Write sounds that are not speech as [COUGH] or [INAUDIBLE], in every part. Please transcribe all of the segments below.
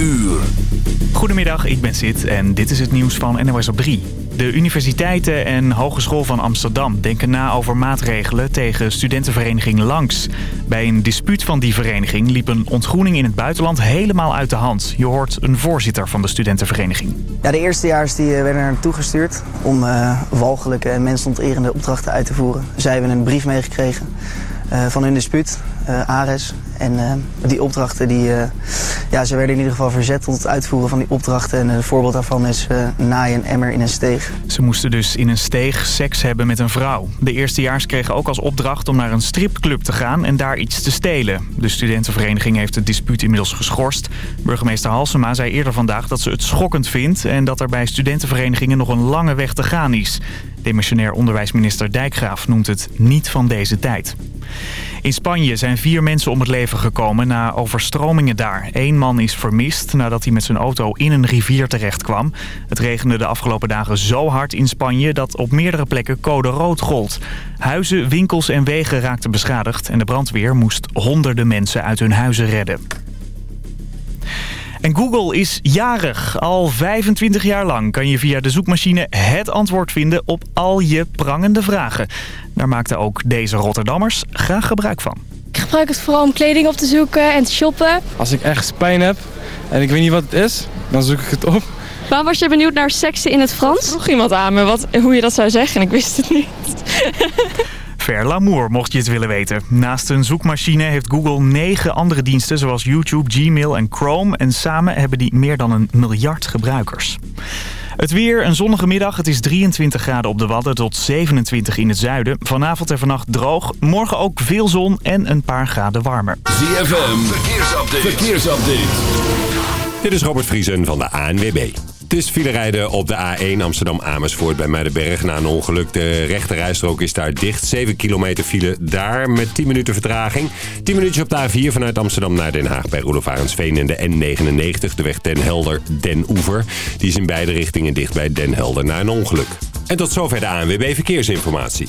uur. Goedemiddag, ik ben Sid en dit is het nieuws van NOS op 3. De universiteiten en Hogeschool van Amsterdam denken na over maatregelen tegen studentenvereniging Langs. Bij een dispuut van die vereniging liep een ontgroening in het buitenland helemaal uit de hand. Je hoort een voorzitter van de studentenvereniging. Ja, de eerstejaars die eh, werden er naartoe gestuurd om uh, walgelijke en mensonterende opdrachten uit te voeren. Zij hebben een brief meegekregen uh, van hun dispuut, Ares. En uh, die opdrachten, die, ja, ze werden in ieder geval verzet tot het uitvoeren van die opdrachten. En een voorbeeld daarvan is naaien een emmer in een steeg. Ze moesten dus in een steeg seks hebben met een vrouw. De eerstejaars kregen ook als opdracht om naar een stripclub te gaan en daar iets te stelen. De studentenvereniging heeft het dispuut inmiddels geschorst. Burgemeester Halsema zei eerder vandaag dat ze het schokkend vindt... en dat er bij studentenverenigingen nog een lange weg te gaan is. Demissionair onderwijsminister Dijkgraaf noemt het niet van deze tijd. In Spanje zijn vier mensen om het leven gekomen na overstromingen daar. Eén man is vermist nadat hij met zijn auto in een rivier terecht kwam. Het regende de afgelopen dagen zo hard in Spanje dat op meerdere plekken code rood gold. Huizen, winkels en wegen raakten beschadigd en de brandweer moest honderden mensen uit hun huizen redden. En Google is jarig. Al 25 jaar lang kan je via de zoekmachine het antwoord vinden op al je prangende vragen. Daar maakten ook deze Rotterdammers graag gebruik van. Ik gebruik het vooral om kleding op te zoeken en te shoppen. Als ik ergens pijn heb en ik weet niet wat het is, dan zoek ik het op. Waarom was je benieuwd naar seksen in het Frans? Vroeg iemand aan me wat, hoe je dat zou zeggen en ik wist het niet. [LAUGHS] Ver Lamour, mocht je het willen weten. Naast een zoekmachine heeft Google negen andere diensten zoals YouTube, Gmail en Chrome. En samen hebben die meer dan een miljard gebruikers. Het weer, een zonnige middag. Het is 23 graden op de Wadden tot 27 in het zuiden. Vanavond en vannacht droog. Morgen ook veel zon en een paar graden warmer. ZFM, verkeersupdate. verkeersupdate. Dit is Robert Vriesen van de ANWB. Het is file rijden op de A1 Amsterdam-Amersfoort bij Muidenberg. Na een ongeluk, de rechte rijstrook is daar dicht. 7 kilometer file daar met 10 minuten vertraging. 10 minuutjes op de A4 vanuit Amsterdam naar Den Haag bij Roelof Arendsveen en de N99. De weg Den Helder-Den Oever. Die is in beide richtingen dicht bij Den Helder na een ongeluk. En tot zover de ANWB Verkeersinformatie.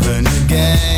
Having a gas.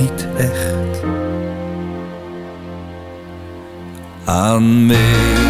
niet echt aan mij.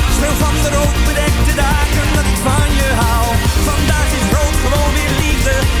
Speel van de rood bedekte dagen dat ik van je hou. Vandaag is rood gewoon weer liefde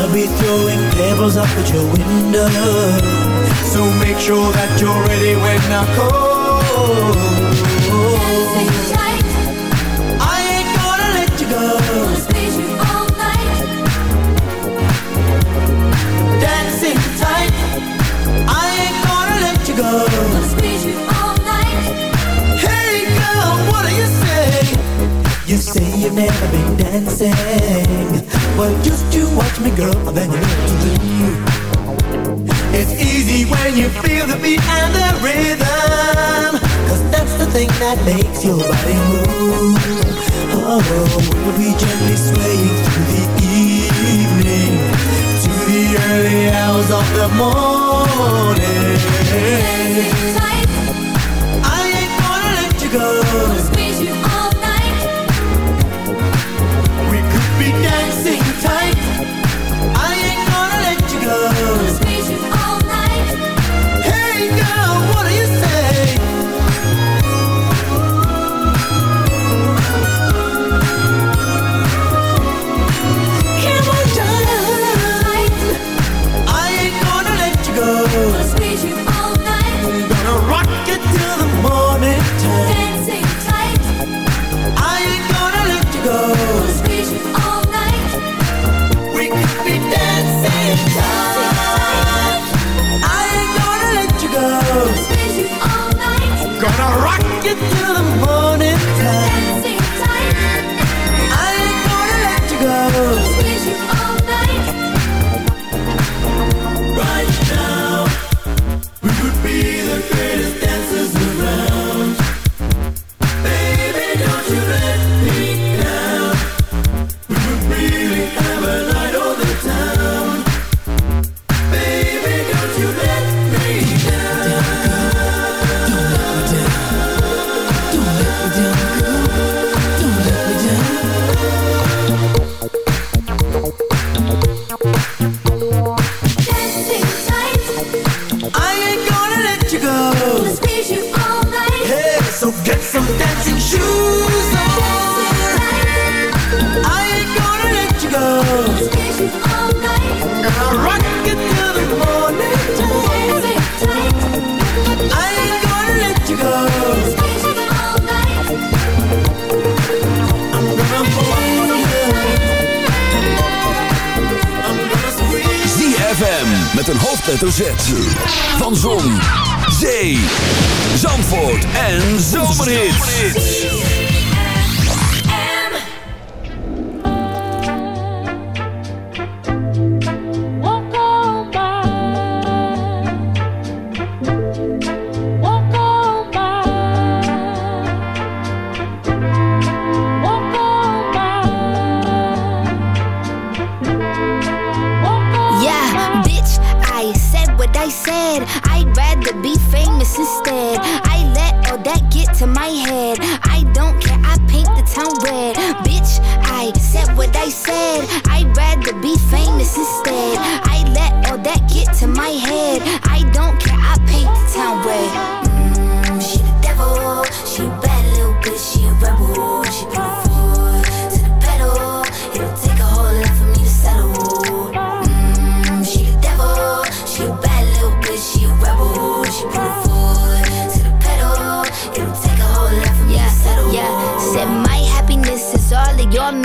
I'll be throwing pebbles up at your window. So make sure that you're ready when I call. I ain't gonna let you go. Gonna squeeze you all night Dancing tight. I ain't gonna let you go. Hey girl, what do you say? You say you've never been dancing. Well, just you watch me, girl, then you know what to do. It's easy when you feel the beat and the rhythm. Cause that's the thing that makes your body move. Oh, we'll be gently swaying through the evening to the early hours of the morning. I ain't gonna let you go.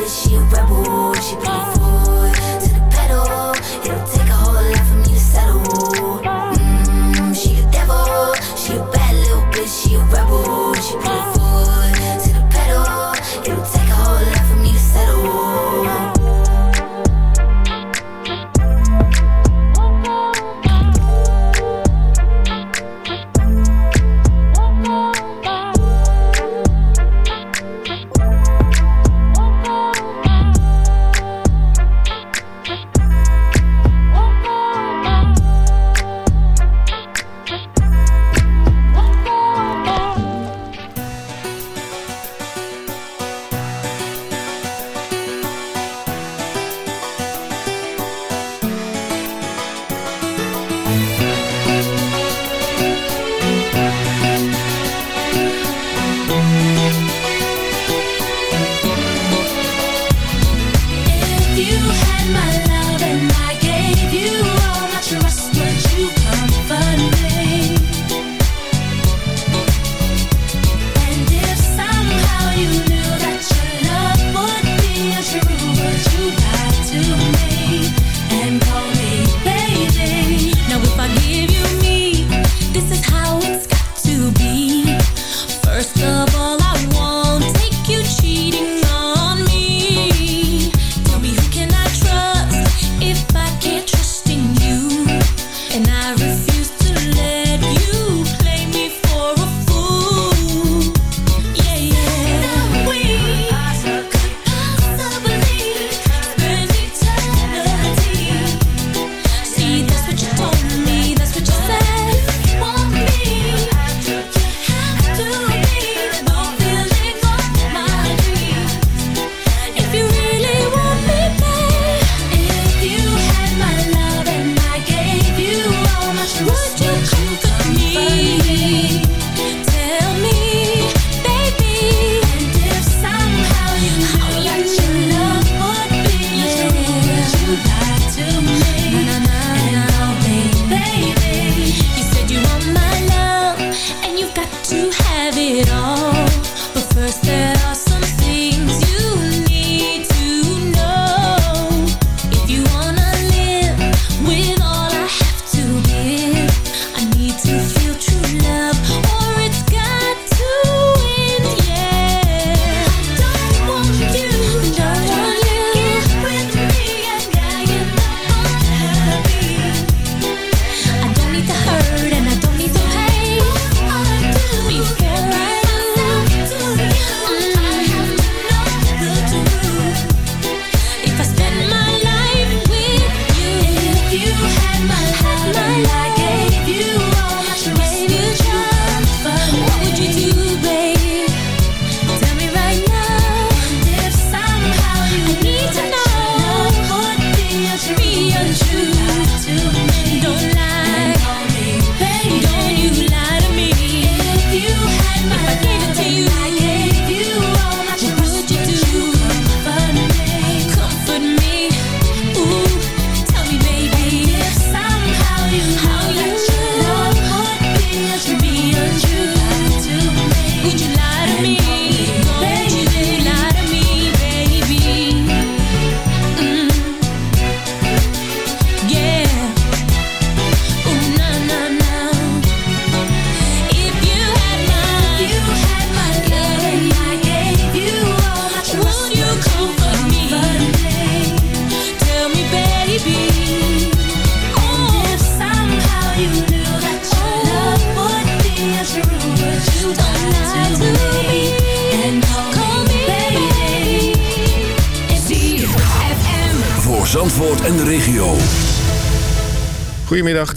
Bitch, she a rebel. She put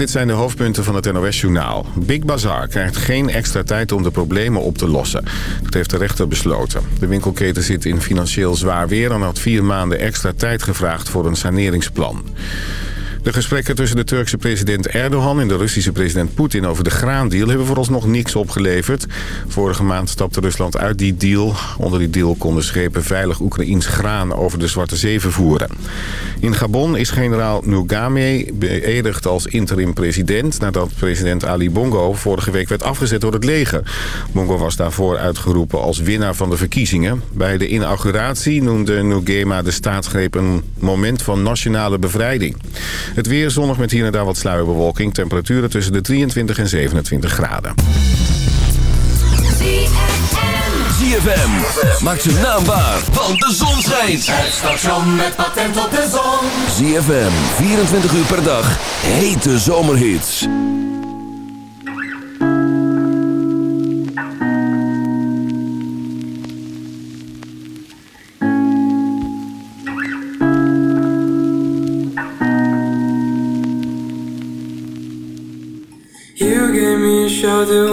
dit zijn de hoofdpunten van het NOS-journaal. Big Bazaar krijgt geen extra tijd om de problemen op te lossen. Dat heeft de rechter besloten. De winkelketen zit in financieel zwaar weer... en had vier maanden extra tijd gevraagd voor een saneringsplan. De gesprekken tussen de Turkse president Erdogan en de Russische president Poetin over de graandeal hebben vooralsnog niks opgeleverd. Vorige maand stapte Rusland uit die deal. Onder die deal konden schepen veilig Oekraïns graan over de Zwarte Zee vervoeren. In Gabon is generaal Nugame beëdigd als interim-president nadat president Ali Bongo vorige week werd afgezet door het leger. Bongo was daarvoor uitgeroepen als winnaar van de verkiezingen. Bij de inauguratie noemde Nugema de staatsgreep een moment van nationale bevrijding. Het weer zonnig met hier en daar wat sluierbewolking. Temperaturen tussen de 23 en 27 graden. ZFM maakt zijn naam waar, want de zon schijnt. Het station met patent op de zon. ZFM, 24 uur per dag, hete zomerhits. do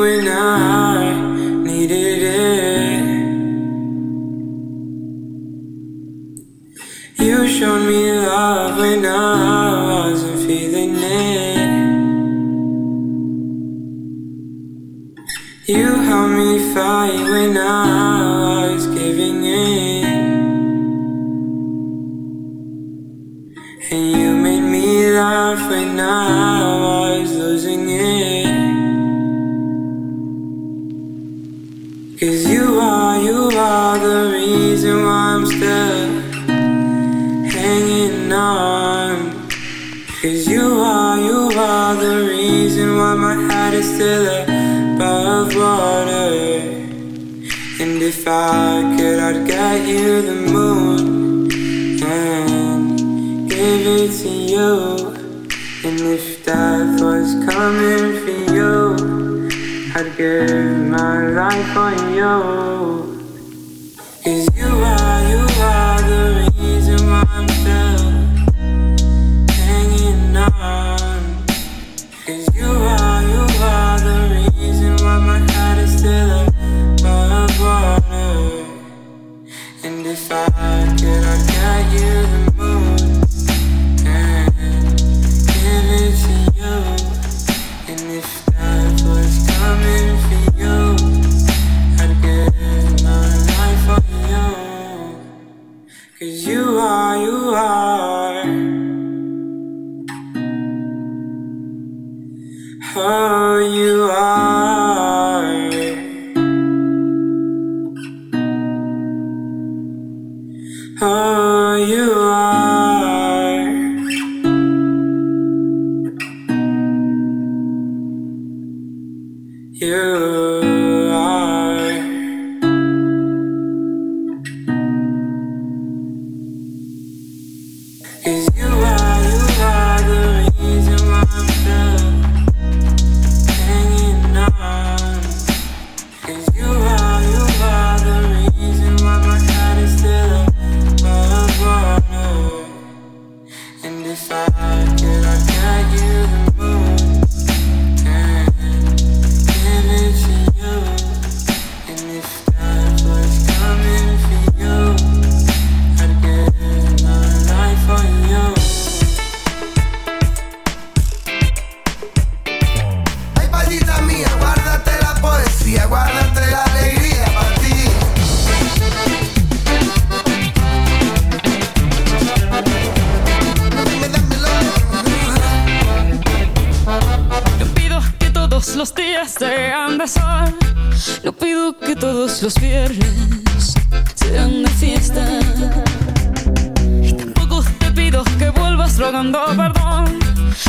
rogando perdón.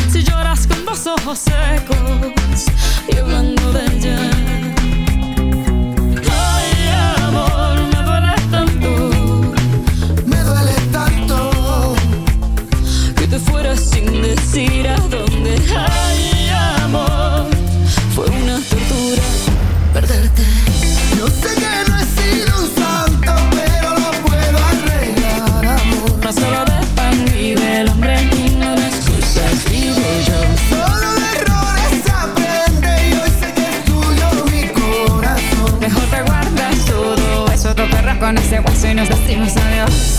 Si lloras con los ojos secos y hablando de ella. Ay, amor, me duele tanto. Me duele tanto. que te fueras sin decir a dónde. Ay, con ese hueso y nos decimos adiós.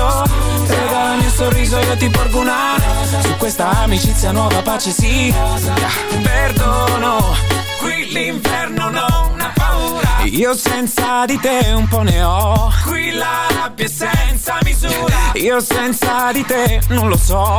Scusa Regalami un sorriso io ti porgo una. Su questa amicizia nuova pace sì Rosa. Perdono Qui l'inferno non ha paura Io senza di te un po' ne ho Qui la rabbia è senza misura Io senza di te non lo so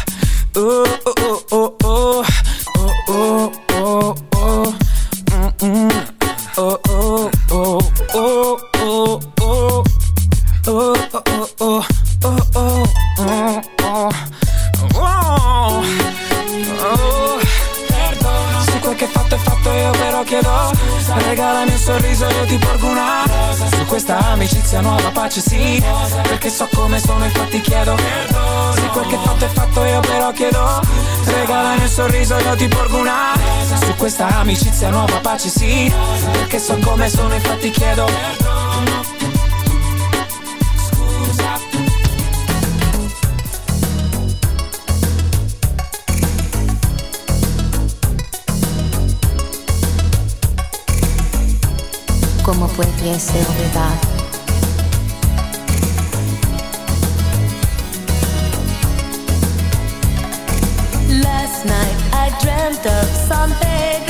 Perdono Se quel che fatto è fatto io però chiedo Regalami un sorriso io ti porgo una questa amicizia nuova pace sì. Perché so come sono infatti chiedo Perdono Se quel che fatto è fatto io però chiedo Regalami un sorriso io ti porgo una. Su questa amicizia nuova pace sì Perché so come sono infatti chiedo como pudiese olvidar. Last night I dreamt of something.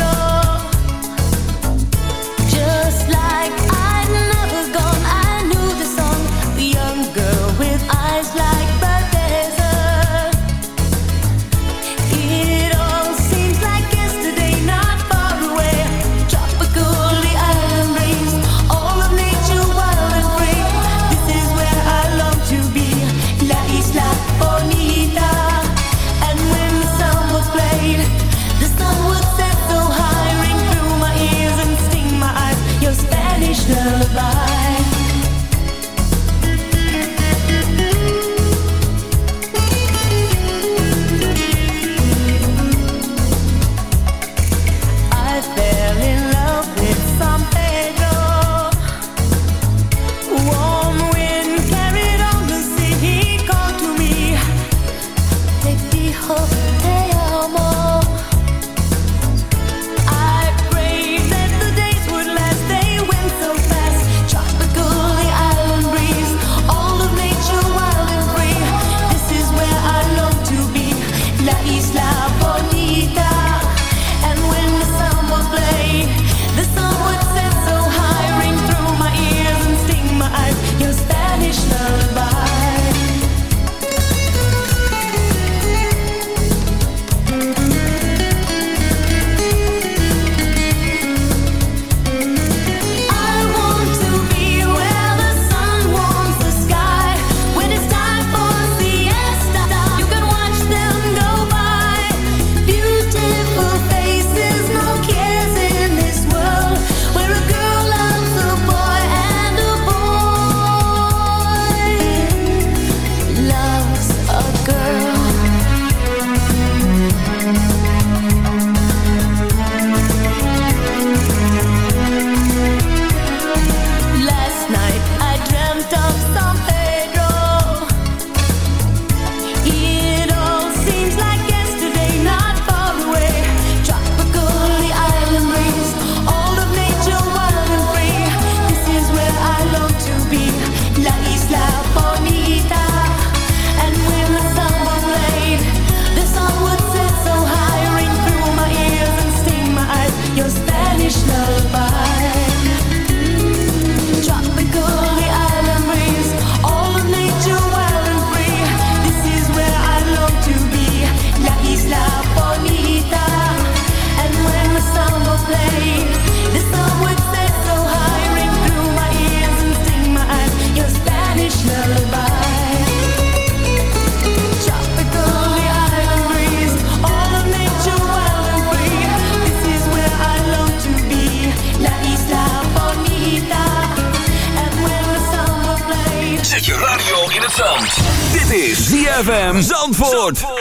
Zandvoort.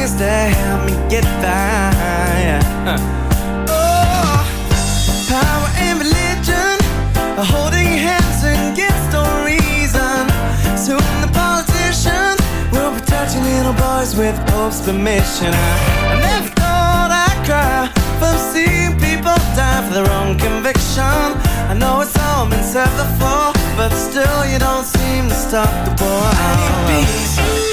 things that help me get by. Oh, power and religion are holding hands against no reason. Soon the politicians will be touching little boys with Pope's permission. I, I never thought I'd cry from seeing people die for their own conviction. I know it's all been said before, but still you don't seem to stop the war. I need peace,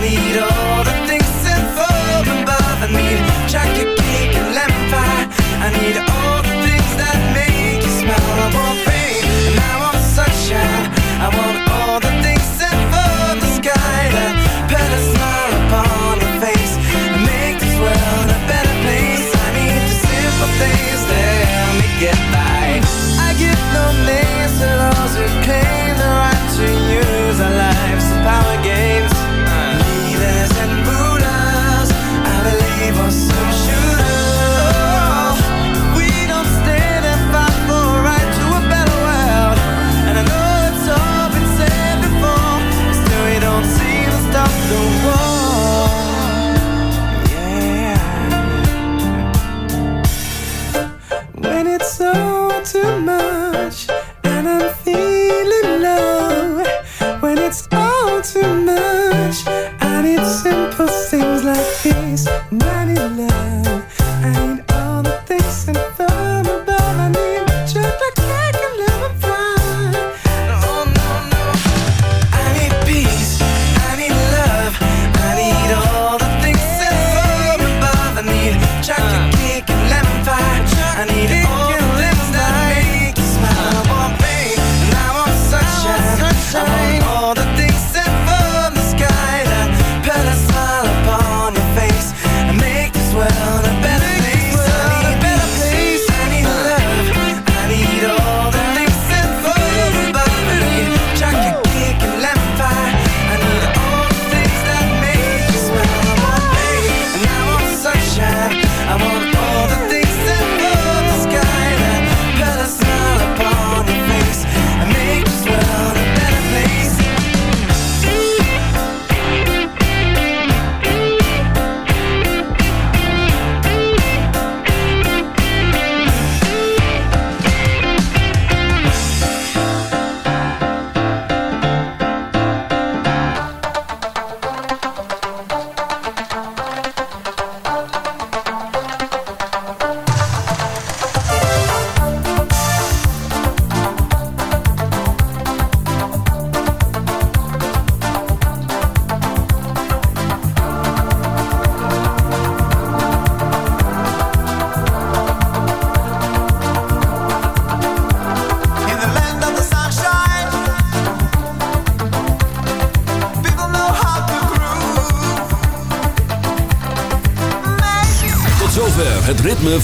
need all the things sent from above. I need chocolate cake and lemon pie. I need all the things that make you smile. I want fame and I want sunshine. I want all the things sent from the sky that put a smile upon your face and make this world a better place. I need the simple things that help me get by. I give no names to those who claim